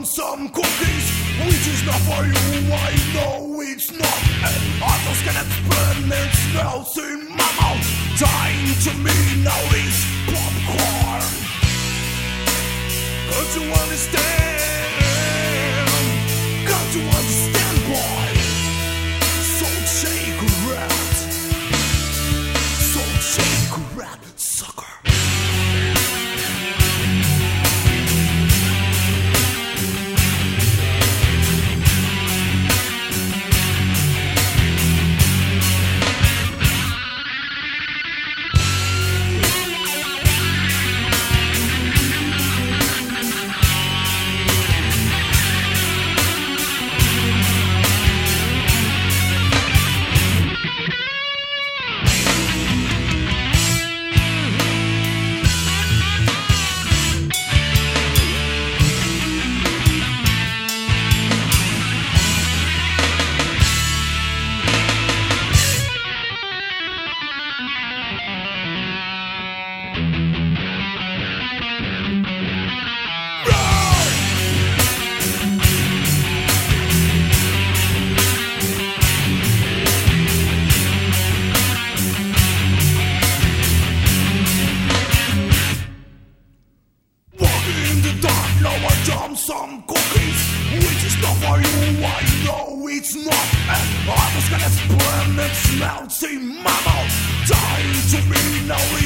some cookies? Which is not for you, I know it's not. And others can explain it smells in my mouth. Dying to me now is popcorn. Don't you understand? Some cookies. Which is not for you, I know it's not. And I was gonna explain it smells in my mouth. To me now